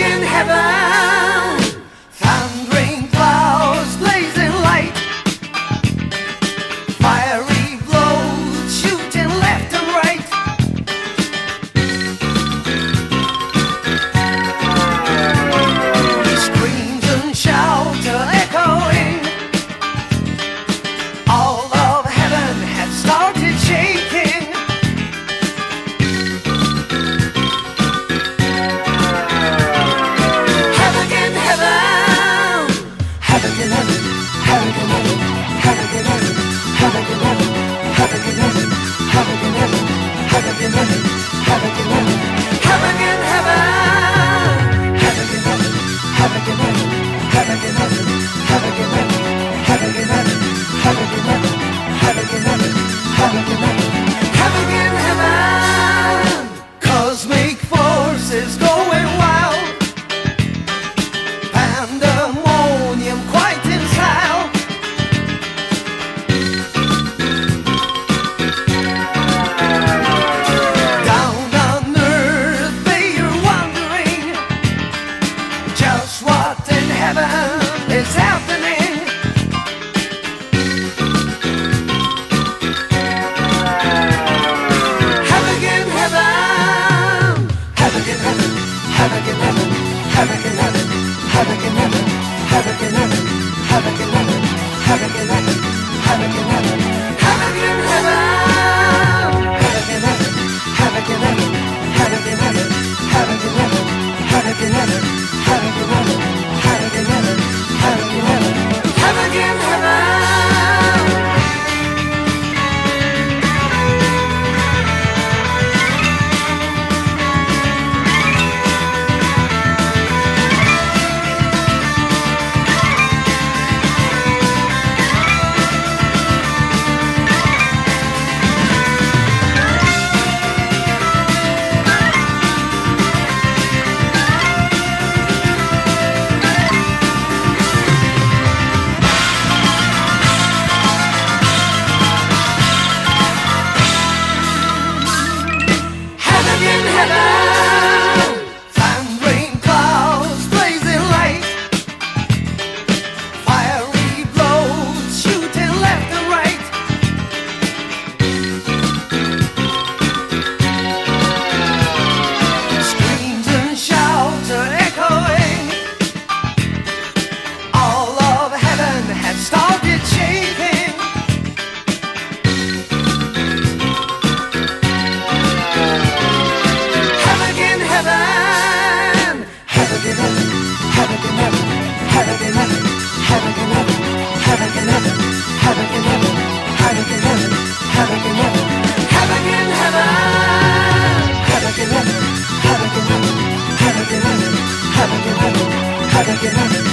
in heaven. havoc in heaven, in heaven. Cosmic forces going wild, pandemonium quite in style. Down on earth they are wondering just what in heaven. I don't get nothing.